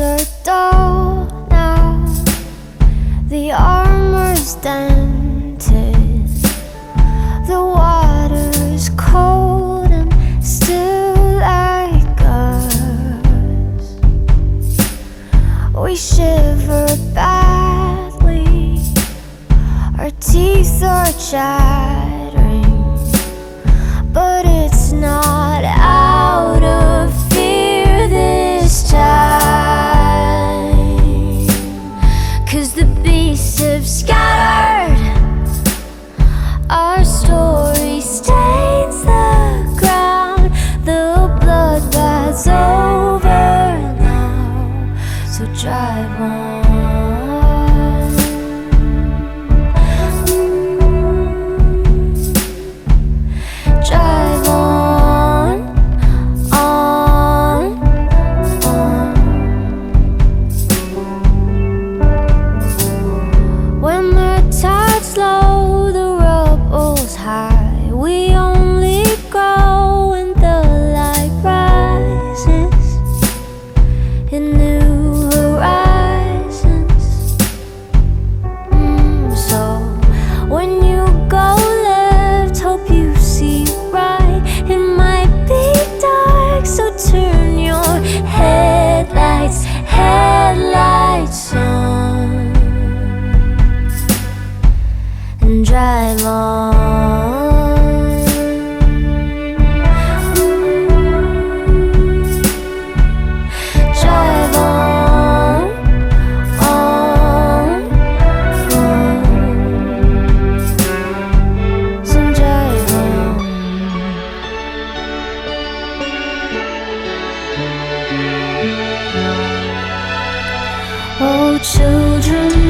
are dull now. The armor's dented. The water's cold and still like us. We shiver badly. Our teeth are chattering. But it's not beasts have new horizons. Mm, so when you go left, hope you see right. It might be dark, so turn your headlights, headlights on and drive on. children